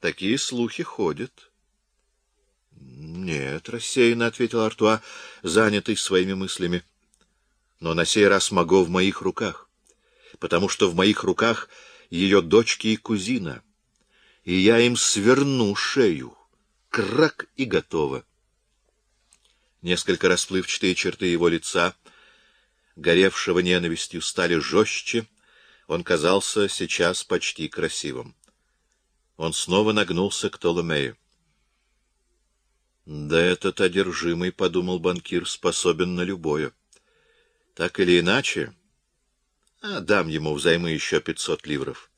Такие слухи ходят. — Нет, — рассеянно ответил Артуа, занятый своими мыслями. — Но на сей раз могу в моих руках, потому что в моих руках ее дочки и кузина, и я им сверну шею. Крак и готово. Несколько расплывчатые черты его лица, горевшего ненавистью, стали жестче, он казался сейчас почти красивым. Он снова нагнулся к Толомею. «Да этот одержимый, — подумал банкир, — способен на любое. Так или иначе, а дам ему взаймы еще пятьсот ливров.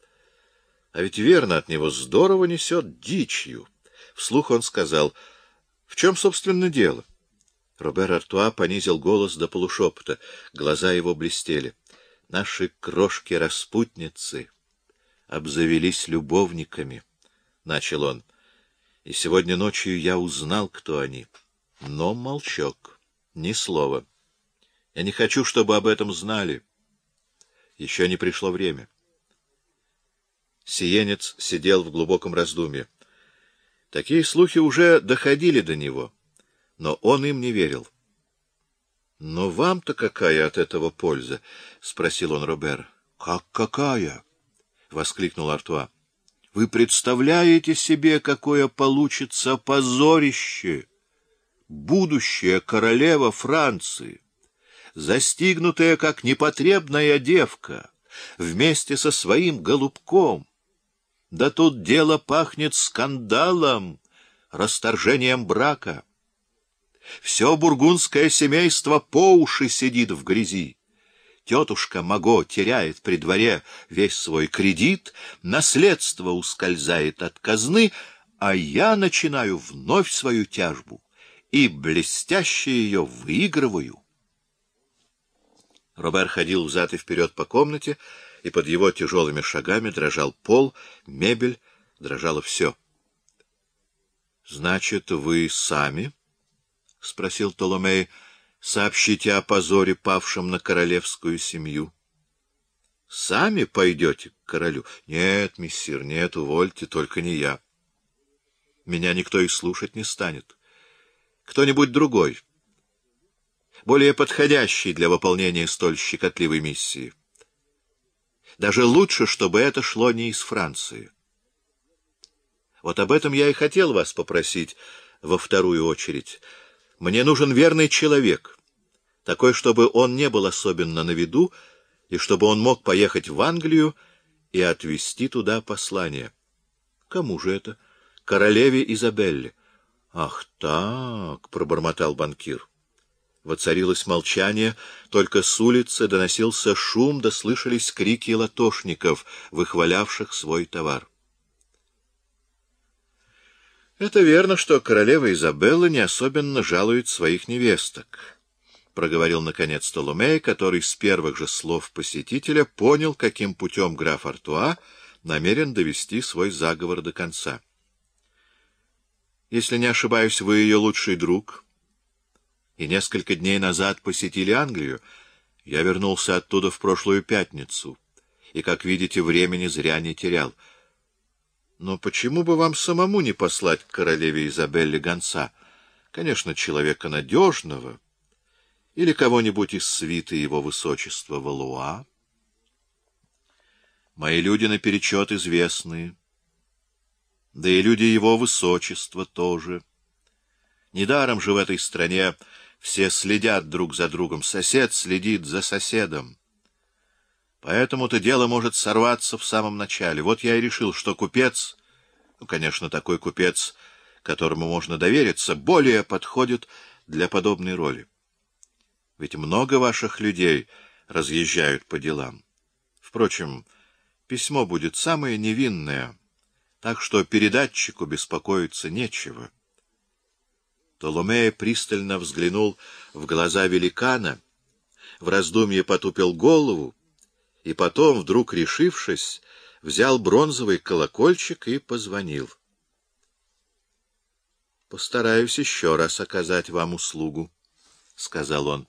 А ведь верно от него здорово несет дичью». Вслух он сказал, — В чем, собственно, дело? Робер Артуа понизил голос до полушепота. Глаза его блестели. Наши крошки-распутницы обзавелись любовниками, — начал он. И сегодня ночью я узнал, кто они. Но молчок, ни слова. Я не хочу, чтобы об этом знали. Еще не пришло время. Сиенец сидел в глубоком раздумье. Такие слухи уже доходили до него, но он им не верил. — Но вам-то какая от этого польза? — спросил он Робер. — Как какая? — воскликнул Артуа. — Вы представляете себе, какое получится позорище? Будущая королева Франции, застигнутая как непотребная девка, вместе со своим голубком, да тут дело пахнет скандалом, расторжением брака. Все бургундское семейство по уши сидит в грязи. Тетушка Маго теряет при дворе весь свой кредит, наследство ускользает от казны, а я начинаю вновь свою тяжбу и блестяще ее выигрываю. Робер ходил взад и вперед по комнате, и под его тяжелыми шагами дрожал пол, мебель, дрожало все. — Значит, вы сами? — спросил Толомей. — Сообщите о позоре, павшем на королевскую семью. — Сами пойдете к королю? — Нет, мессир, нет, увольте, только не я. Меня никто и слушать не станет. Кто-нибудь другой, более подходящий для выполнения столь щекотливой миссии. Даже лучше, чтобы это шло не из Франции. Вот об этом я и хотел вас попросить во вторую очередь. Мне нужен верный человек, такой, чтобы он не был особенно на виду, и чтобы он мог поехать в Англию и отвезти туда послание. Кому же это? Королеве Изабелле. Ах так, пробормотал банкир. Воцарилось молчание, только с улицы доносился шум, да слышались крики латошников, выхвалявших свой товар. «Это верно, что королева Изабелла не особенно жалует своих невесток», — проговорил наконец Толомей, который с первых же слов посетителя понял, каким путем граф Артуа намерен довести свой заговор до конца. «Если не ошибаюсь, вы ее лучший друг» и несколько дней назад посетили Англию. Я вернулся оттуда в прошлую пятницу, и, как видите, времени зря не терял. Но почему бы вам самому не послать к королеве Изабелле гонца? Конечно, человека надежного, или кого-нибудь из свиты его высочества Валуа. Мои люди наперечет известные, да и люди его высочества тоже. Недаром же в этой стране все следят друг за другом, сосед следит за соседом. Поэтому-то дело может сорваться в самом начале. Вот я и решил, что купец, ну, конечно, такой купец, которому можно довериться, более подходит для подобной роли. Ведь много ваших людей разъезжают по делам. Впрочем, письмо будет самое невинное, так что передатчику беспокоиться нечего. Толомея пристально взглянул в глаза великана, в раздумье потупил голову, и потом, вдруг решившись, взял бронзовый колокольчик и позвонил. — Постараюсь еще раз оказать вам услугу, — сказал он.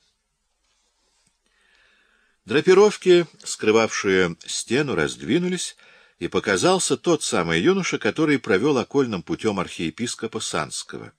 Драпировки, скрывавшие стену, раздвинулись, и показался тот самый юноша, который провел окольным путем архиепископа Санского.